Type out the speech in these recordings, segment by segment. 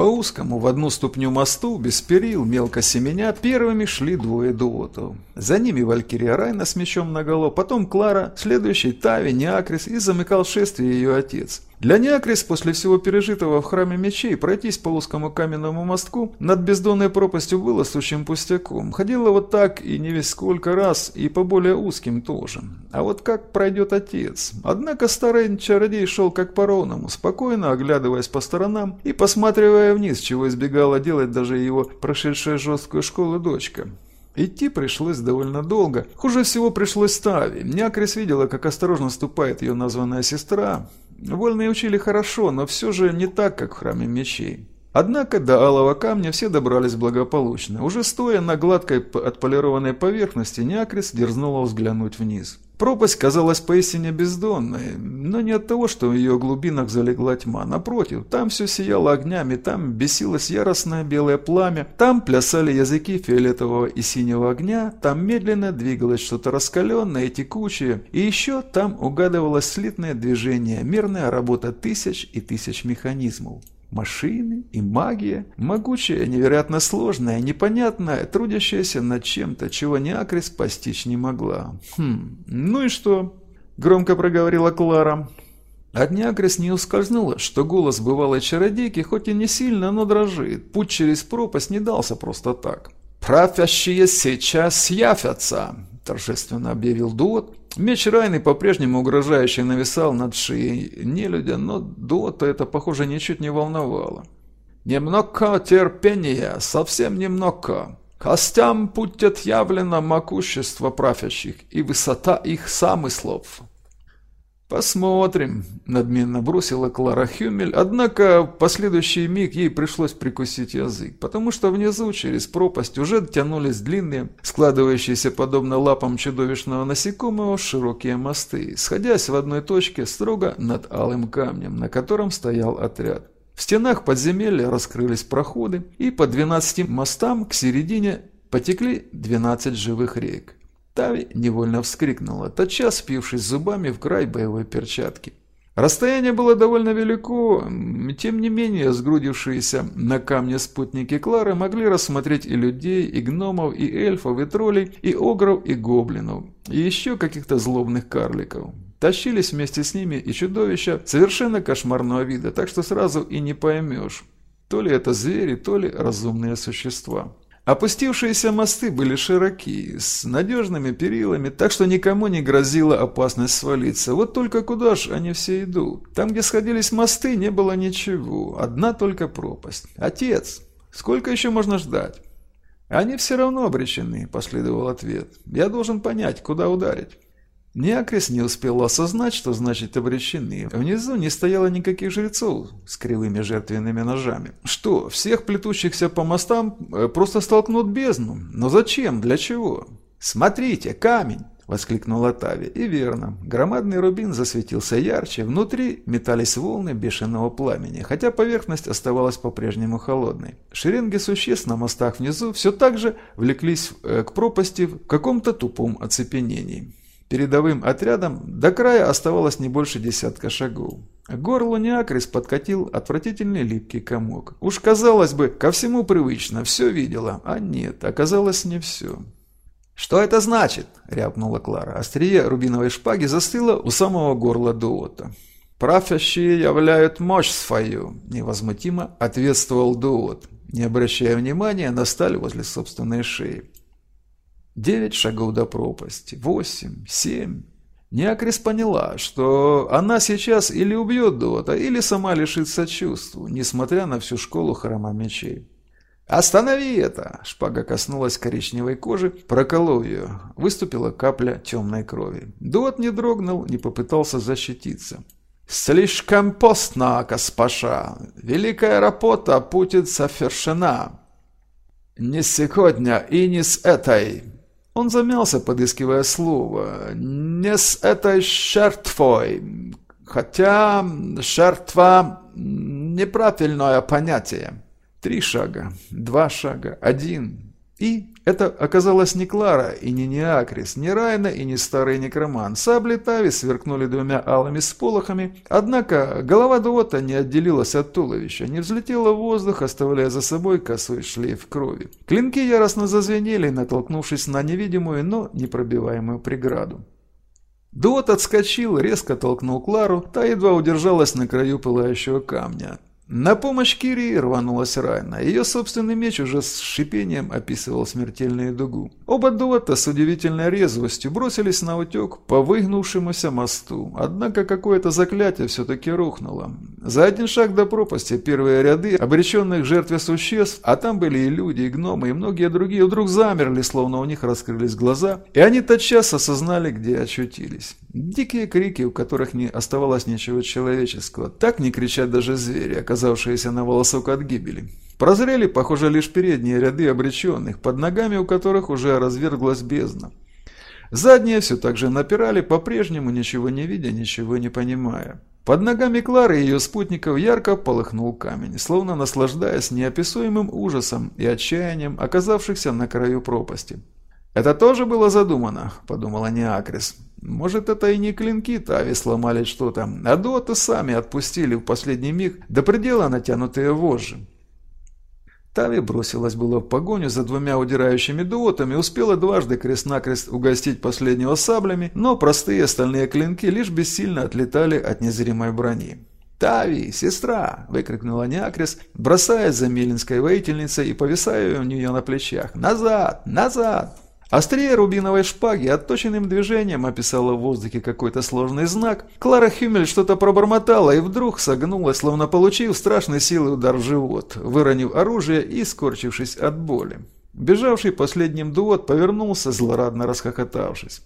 По узкому в одну ступню мосту, без перил, мелко семеня, первыми шли двое дуотов. За ними Валькирия Райна с мечом наголо, потом Клара, следующий Тави, Неакрис и замыкал шествие ее отец. Для Неакрис после всего пережитого в храме мечей пройтись по узкому каменному мостку над бездонной пропастью было сущим пустяком. Ходила вот так и не весь сколько раз, и по более узким тоже. А вот как пройдет отец? Однако старый чародей шел как по ровному, спокойно оглядываясь по сторонам и посматривая вниз, чего избегала делать даже его прошедшая жесткую школу дочка. Идти пришлось довольно долго. Хуже всего пришлось Тави. Някрис видела, как осторожно ступает ее названная сестра, Вольные учили хорошо, но все же не так, как в храме мечей. Однако до алого камня все добрались благополучно. Уже стоя на гладкой отполированной поверхности, Неакрис дерзнула взглянуть вниз. Пропасть казалась поистине бездонной, но не от того, что в ее глубинах залегла тьма. Напротив, там все сияло огнями, там бесилось яростное белое пламя, там плясали языки фиолетового и синего огня, там медленно двигалось что-то раскаленное и текучее, и еще там угадывалось слитное движение, мирная работа тысяч и тысяч механизмов. Машины и магия, могучая, невероятно сложная, непонятная, трудящаяся над чем-то, чего Неакрис постичь не могла. «Хм, ну и что?» – громко проговорила Клара. От Неакрис не ускользнуло, что голос бывалой чародейки хоть и не сильно, но дрожит. Путь через пропасть не дался просто так. «Правящие сейчас явятся!» – торжественно объявил Дуот, Меч Райны по-прежнему угрожающе нависал над шеей нелюдя, но Дота это, похоже, ничуть не волновало. «Немного терпения, совсем немного. Костям будет явлено могущество правящих и высота их замыслов». «Посмотрим», – надменно бросила Клара Хюмель, однако в последующий миг ей пришлось прикусить язык, потому что внизу через пропасть уже тянулись длинные, складывающиеся подобно лапам чудовищного насекомого, широкие мосты, сходясь в одной точке строго над алым камнем, на котором стоял отряд. В стенах подземелья раскрылись проходы, и по 12 мостам к середине потекли 12 живых рек. Тави невольно вскрикнула, тотчас впившись зубами в край боевой перчатки. Расстояние было довольно велико, тем не менее сгрудившиеся на камне спутники Клары могли рассмотреть и людей, и гномов, и эльфов, и троллей, и огров, и гоблинов, и еще каких-то злобных карликов. Тащились вместе с ними и чудовища совершенно кошмарного вида, так что сразу и не поймешь, то ли это звери, то ли разумные существа. Опустившиеся мосты были широки, с надежными перилами, так что никому не грозила опасность свалиться. Вот только куда ж они все идут? Там, где сходились мосты, не было ничего, одна только пропасть. Отец, сколько еще можно ждать? Они все равно обречены, последовал ответ. Я должен понять, куда ударить. Неакрис не успел осознать, что значит обречены. Внизу не стояло никаких жрецов с кривыми жертвенными ножами. Что, всех плетущихся по мостам э, просто столкнут бездну? Но зачем? Для чего? «Смотрите, камень!» – воскликнула Тави. И верно. Громадный рубин засветился ярче, внутри метались волны бешеного пламени, хотя поверхность оставалась по-прежнему холодной. Шеренги существ на мостах внизу все так же влеклись э, к пропасти в каком-то тупом оцепенении. Передовым отрядом до края оставалось не больше десятка шагов. К горлу Неакрис подкатил отвратительный липкий комок. Уж казалось бы, ко всему привычно, все видела, а нет, оказалось не все. «Что это значит?» – рявкнула Клара. Острие рубиновой шпаги застыло у самого горла Дуота. «Правящие являют мощь свою», – невозмутимо ответствовал Дуот, не обращая внимания на сталь возле собственной шеи. Девять шагов до пропасти, восемь, семь. Неакрис поняла, что она сейчас или убьет Дота, или сама лишится чувств, несмотря на всю школу храма мечей. «Останови это!» Шпага коснулась коричневой кожи, проколол ее. Выступила капля темной крови. Дот не дрогнул, не попытался защититься. «Слишком постно, госпожа! Великая работа будет совершена!» «Не сегодня и не с этой!» Он замялся, подыскивая слово. «Не с этой жертвой, хотя жертва – неправильное понятие». Три шага, два шага, один. И это оказалась не Клара и не Неакрис, не Райна и не старый некроман. Сабли Тави сверкнули двумя алыми сполохами, однако голова Дуота не отделилась от туловища, не взлетела в воздух, оставляя за собой косой шлейф крови. Клинки яростно зазвенели, натолкнувшись на невидимую, но непробиваемую преграду. Дуот отскочил, резко толкнул Клару, та едва удержалась на краю пылающего камня. На помощь Кири рванулась Райна. Ее собственный меч уже с шипением описывал смертельную дугу. Оба дуэта с удивительной резвостью бросились на утек по выгнувшемуся мосту. Однако какое-то заклятие все-таки рухнуло. За один шаг до пропасти первые ряды обреченных жертве существ, а там были и люди, и гномы, и многие другие, вдруг замерли, словно у них раскрылись глаза, и они тотчас осознали, где очутились. Дикие крики, у которых не оставалось ничего человеческого. Так не кричат даже звери, оказавшиеся на волосок от гибели. Прозрели, похоже, лишь передние ряды обреченных, под ногами у которых уже разверглась бездна. Задние все так же напирали, по-прежнему ничего не видя, ничего не понимая. Под ногами Клары и ее спутников ярко полыхнул камень, словно наслаждаясь неописуемым ужасом и отчаянием оказавшихся на краю пропасти. «Это тоже было задумано», — подумала Неакрис. «Может, это и не клинки Тави сломали что-то, а доты сами отпустили в последний миг до предела натянутые вожжи». Тави бросилась было в погоню за двумя удирающими дуотами, успела дважды крест-накрест угостить последнего саблями, но простые стальные клинки лишь бессильно отлетали от незримой брони. «Тави, сестра!» – выкрикнула Неакрис, бросаясь за милинской воительницей и повисая у нее на плечах. «Назад! Назад!» Острее рубиновой шпаги отточенным движением описала в воздухе какой-то сложный знак. Клара Хюмель что-то пробормотала и вдруг согнулась, словно получив страшной силой удар в живот, выронив оружие и скорчившись от боли. Бежавший последним дуот повернулся, злорадно расхохотавшись.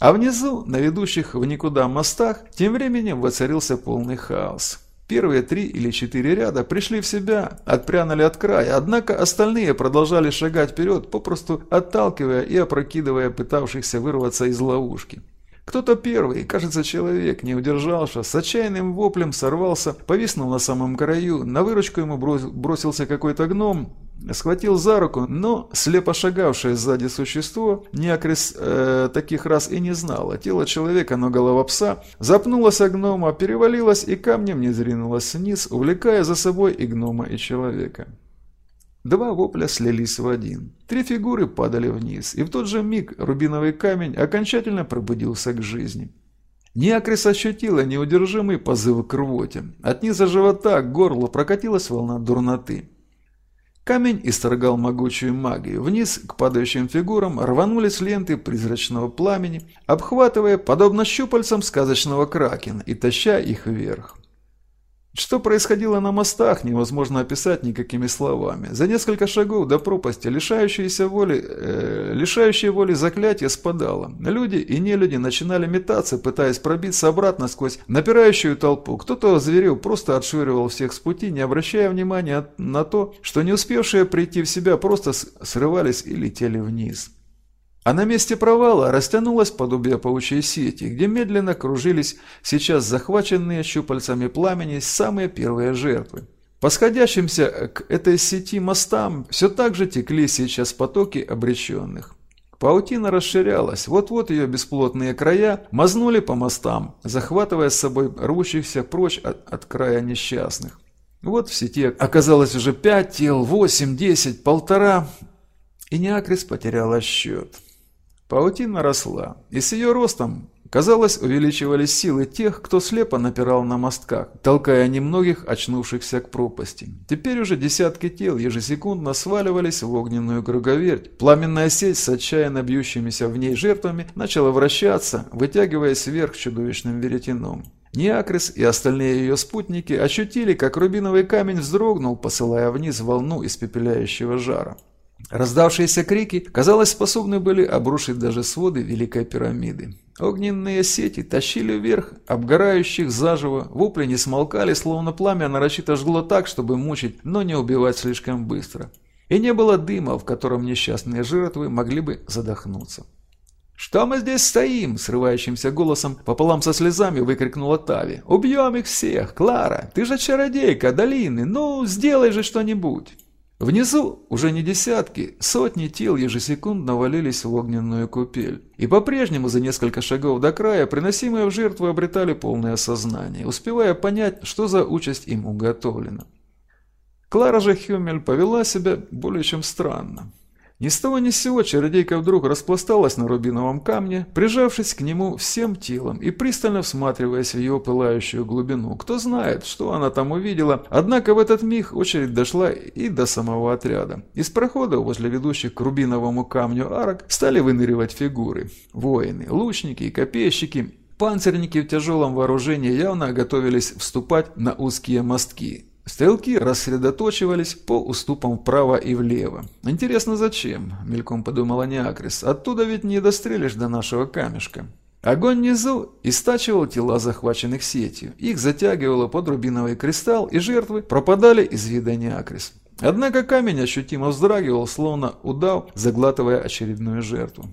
А внизу, на ведущих в никуда мостах, тем временем воцарился полный хаос. Первые три или четыре ряда пришли в себя, отпрянули от края, однако остальные продолжали шагать вперед, попросту отталкивая и опрокидывая пытавшихся вырваться из ловушки. Кто-то первый, кажется, человек, не удержался, с отчаянным воплем сорвался, повиснул на самом краю, на выручку ему бросился какой-то гном, схватил за руку, но слепо шагавшее сзади существо, Неакрис э, таких раз и не знало. Тело человека, но голова пса, запнулась о гнома, перевалилась и камнем не зринулась вниз, увлекая за собой и гнома, и человека. Два вопля слились в один. Три фигуры падали вниз, и в тот же миг рубиновый камень окончательно пробудился к жизни. Неакрис ощутила неудержимый позыв к рвоте. От низа живота к горлу прокатилась волна дурноты. Камень исторгал могучую магию. Вниз к падающим фигурам рванулись ленты призрачного пламени, обхватывая, подобно щупальцам сказочного кракена, и таща их вверх. Что происходило на мостах, невозможно описать никакими словами. За несколько шагов до пропасти лишающиеся воли, э, лишающие воли заклятие спадало. Люди и нелюди начинали метаться, пытаясь пробиться обратно сквозь напирающую толпу. Кто-то зверел, просто отшвыривал всех с пути, не обращая внимания на то, что не успевшие прийти в себя просто срывались и летели вниз. А на месте провала растянулось подобие паучьей сети, где медленно кружились сейчас захваченные щупальцами пламени самые первые жертвы. По сходящимся к этой сети мостам все так же текли сейчас потоки обреченных. Паутина расширялась, вот-вот ее бесплотные края мазнули по мостам, захватывая с собой рвущихся прочь от, от края несчастных. Вот в сети оказалось уже пять тел, восемь, десять, полтора, и Неакрис потеряла счет. Паутина росла, и с ее ростом, казалось, увеличивались силы тех, кто слепо напирал на мостках, толкая немногих очнувшихся к пропасти. Теперь уже десятки тел ежесекундно сваливались в огненную круговерть. Пламенная сеть с отчаянно бьющимися в ней жертвами начала вращаться, вытягиваясь вверх чудовищным веретеном. Неакрис и остальные ее спутники ощутили, как рубиновый камень вздрогнул, посылая вниз волну испепеляющего жара. Раздавшиеся крики, казалось, способны были обрушить даже своды Великой пирамиды. Огненные сети тащили вверх обгорающих заживо, вопли не смолкали, словно пламя нарочито жгло так, чтобы мучить, но не убивать слишком быстро. И не было дыма, в котором несчастные жертвы могли бы задохнуться. «Что мы здесь стоим?» – срывающимся голосом пополам со слезами выкрикнула Тави. «Убьем их всех! Клара, ты же чародейка долины, ну, сделай же что-нибудь!» Внизу уже не десятки, сотни тел ежесекундно валились в огненную купель. И по-прежнему за несколько шагов до края приносимые в жертву обретали полное сознание, успевая понять, что за участь им уготовлена. Клара же Хюмель повела себя более чем странно. Ни с того ни с сего чародейка вдруг распласталась на рубиновом камне, прижавшись к нему всем телом и пристально всматриваясь в его пылающую глубину. Кто знает, что она там увидела, однако в этот миг очередь дошла и до самого отряда. Из прохода возле ведущих к рубиновому камню арок стали выныривать фигуры. Воины, лучники и копейщики, панцирники в тяжелом вооружении явно готовились вступать на узкие мостки. Стрелки рассредоточивались по уступам вправо и влево. «Интересно, зачем?» – мельком подумала Неакрис. «Оттуда ведь не дострелишь до нашего камешка». Огонь внизу истачивал тела захваченных сетью. Их затягивало под рубиновый кристалл, и жертвы пропадали из вида Неакрис. Однако камень ощутимо вздрагивал, словно удав, заглатывая очередную жертву.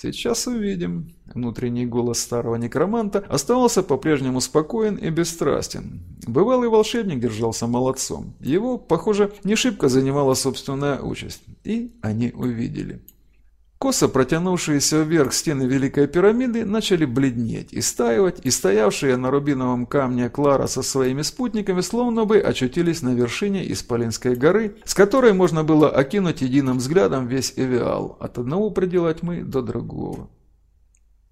«Сейчас увидим». Внутренний голос старого некроманта оставался по-прежнему спокоен и бесстрастен. Бывалый волшебник держался молодцом. Его, похоже, не шибко занимала собственная участь. И они увидели. Косо протянувшиеся вверх стены Великой пирамиды начали бледнеть, и стаивать, и стоявшие на рубиновом камне Клара со своими спутниками словно бы очутились на вершине Исполинской горы, с которой можно было окинуть единым взглядом весь Эвиал, от одного предела тьмы до другого.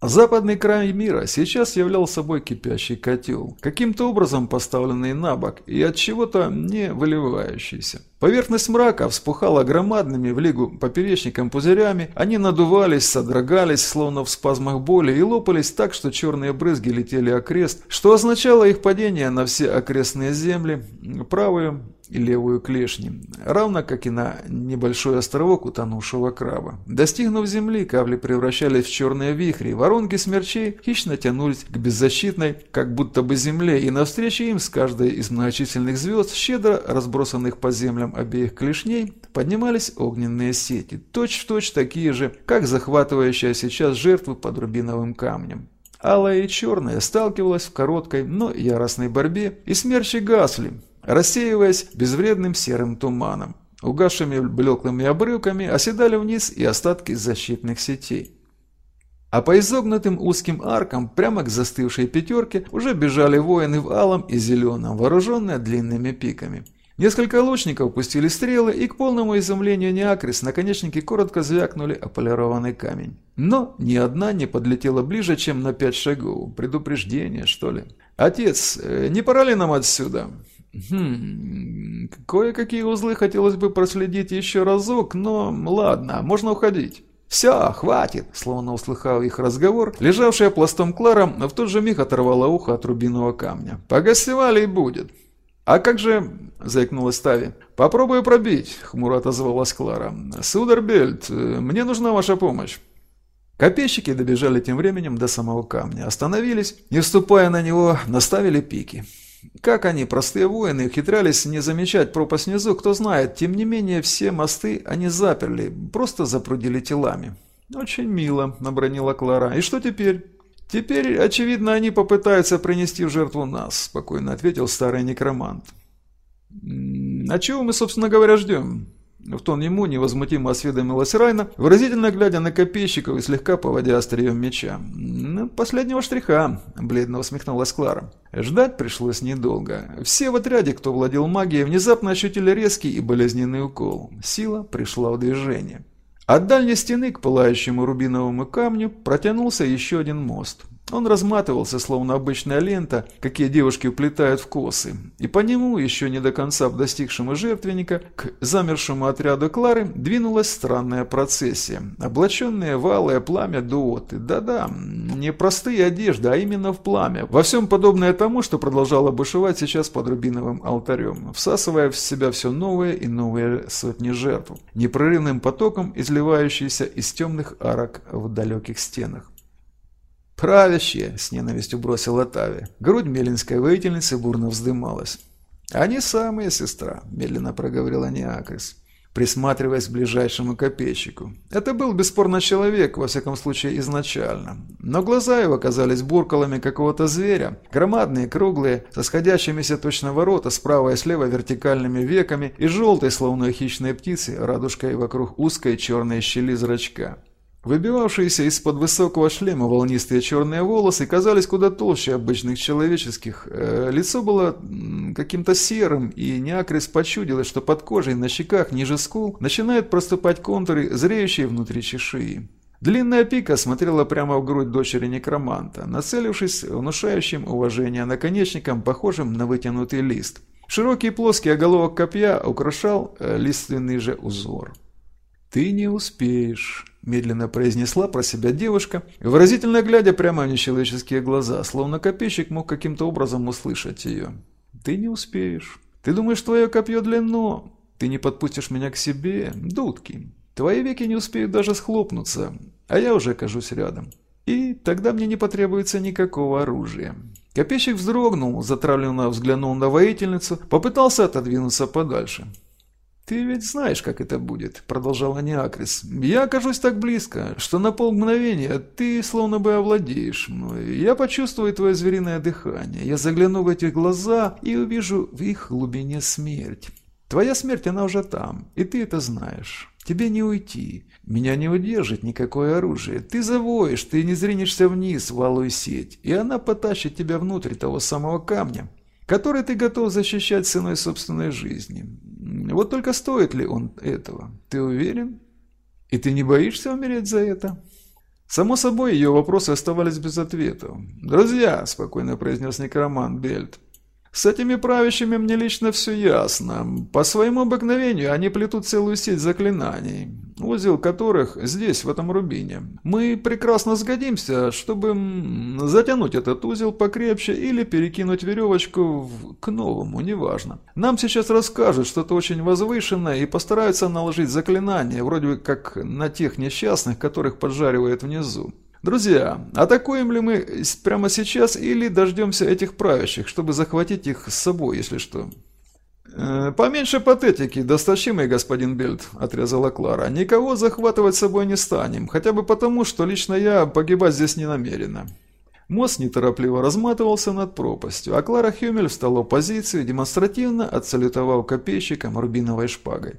Западный край мира сейчас являл собой кипящий котел, каким-то образом поставленный на бок и от чего-то не выливающийся. Поверхность мрака вспухала громадными в лигу поперечником пузырями, они надувались, содрогались, словно в спазмах боли, и лопались так, что черные брызги летели окрест, что означало их падение на все окрестные земли, правую и левую клешни, равно как и на небольшой островок утонувшего краба. Достигнув земли, капли превращались в черные вихри, воронки смерчей хищно тянулись к беззащитной, как будто бы земле, и навстречу им с каждой из многочисленных звезд, щедро разбросанных по землям обеих клешней, поднимались огненные сети, точь-в-точь точь такие же, как захватывающая сейчас жертвы под рубиновым камнем. Алая и черная сталкивалась в короткой, но яростной борьбе, и смерчи гасли, рассеиваясь безвредным серым туманом. Угасшими блеклыми обрывками оседали вниз и остатки защитных сетей. А по изогнутым узким аркам прямо к застывшей пятерке уже бежали воины в алом и зеленом, вооруженные длинными пиками. Несколько лучников пустили стрелы, и к полному изумлению Неакрис наконечники коротко звякнули о полированный камень. Но ни одна не подлетела ближе, чем на пять шагов. Предупреждение, что ли? «Отец, э, не пора ли нам отсюда?» Хм, кое-какие узлы хотелось бы проследить еще разок, но ладно, можно уходить. «Все, хватит!» Словно услыхал их разговор, лежавшая пластом Клара в тот же миг оторвала ухо от рубинового камня. «Погостевали и будет!» «А как же...» – заикнулась Тави. «Попробую пробить», – хмуро отозвалась Клара. «Сударь Бельт, мне нужна ваша помощь». Копейщики добежали тем временем до самого камня, остановились, не вступая на него, наставили пики. Как они, простые воины, ухитрялись не замечать пропасть внизу, кто знает. Тем не менее, все мосты они заперли, просто запрудили телами. «Очень мило», — набронила Клара. «И что теперь?» «Теперь, очевидно, они попытаются принести в жертву нас», — спокойно ответил старый некромант. «А чего мы, собственно говоря, ждем?» В тон ему невозмутимо осведомилась Райна, выразительно глядя на копейщиков и слегка поводя острием меча. «Ну, «Последнего штриха», — бледно усмехнулась Клара. Ждать пришлось недолго. Все в отряде, кто владел магией, внезапно ощутили резкий и болезненный укол. Сила пришла в движение. От дальней стены к пылающему рубиновому камню протянулся еще один мост. Он разматывался, словно обычная лента, какие девушки уплетают в косы, и по нему, еще не до конца достигшему жертвенника, к замершему отряду Клары двинулась странная процессия. Облаченные в пламя дуоты. Да-да, не простые одежды, а именно в пламя. Во всем подобное тому, что продолжало бушевать сейчас под рубиновым алтарем, всасывая в себя все новые и новые сотни жертв, непрерывным потоком изливающиеся из темных арок в далеких стенах. «Правящие!» – с ненавистью бросила Тави. Грудь мелинской воительницы бурно вздымалась. «Они самые, сестра», – медленно проговорила Неакрис. присматриваясь к ближайшему копейщику. Это был бесспорно человек, во всяком случае изначально. Но глаза его казались буркалами какого-то зверя, громадные, круглые, со сходящимися точно ворота справа и слева вертикальными веками и желтой, словно хищной птицы, радужкой вокруг узкой черной щели зрачка. Выбивавшиеся из-под высокого шлема волнистые черные волосы казались куда толще обычных человеческих. Э, лицо было каким-то серым, и Неакрис почудилось, что под кожей на щеках ниже скул начинают проступать контуры, зреющие внутри чешуи. Длинная пика смотрела прямо в грудь дочери некроманта, нацелившись внушающим уважение наконечником, похожим на вытянутый лист. Широкий плоский оголовок копья украшал э, лиственный же узор. «Ты не успеешь», – медленно произнесла про себя девушка, выразительно глядя прямо в нечеловеческие глаза, словно копейщик мог каким-то образом услышать ее. «Ты не успеешь. Ты думаешь, твое копье длинно? Ты не подпустишь меня к себе? Дудки. Твои веки не успеют даже схлопнуться, а я уже окажусь рядом. И тогда мне не потребуется никакого оружия». Копейщик вздрогнул, затравленно взглянул на воительницу, попытался отодвинуться подальше. «Ты ведь знаешь, как это будет», — продолжала Неакрис. «Я окажусь так близко, что на полмгновения ты словно бы овладеешь мной. Я почувствую твое звериное дыхание. Я загляну в эти глаза и увижу в их глубине смерть. Твоя смерть, она уже там, и ты это знаешь. Тебе не уйти. Меня не удержит никакое оружие. Ты завоешь, ты не зринешься вниз в алую сеть, и она потащит тебя внутрь того самого камня, который ты готов защищать ценой собственной жизни. Вот только стоит ли он этого? Ты уверен? И ты не боишься умереть за это? Само собой, ее вопросы оставались без ответа. «Друзья», – спокойно произнес некромант Бельт, с этими правящими мне лично все ясно. По своему обыкновению они плетут целую сеть заклинаний, узел которых здесь, в этом рубине. Мы прекрасно сгодимся, чтобы затянуть этот узел покрепче или перекинуть веревочку в... к новому, неважно. Нам сейчас расскажут что-то очень возвышенное и постараются наложить заклинание, вроде как на тех несчастных, которых поджаривают внизу. Друзья, атакуем ли мы прямо сейчас или дождемся этих правящих, чтобы захватить их с собой, если что? «Э, «Поменьше патетики, досточимый господин Бельт», – отрезала Клара. «Никого захватывать с собой не станем, хотя бы потому, что лично я погибать здесь не намерена». Мост неторопливо разматывался над пропастью, а Клара Хюмель встала в позицию, демонстративно отсалютовав копейщиком рубиновой шпагой.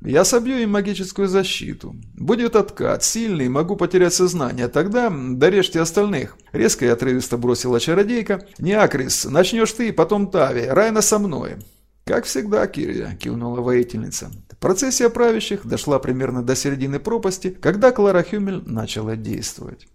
Я собью им магическую защиту. Будет откат, сильный, могу потерять сознание. Тогда дорежьте остальных. Резко и отрывисто бросила чародейка. Не Акрис, начнешь ты, потом Тави. Райна со мной. Как всегда, Кирия, кивнула воительница. Процессия правящих дошла примерно до середины пропасти, когда Клара Хюмель начала действовать.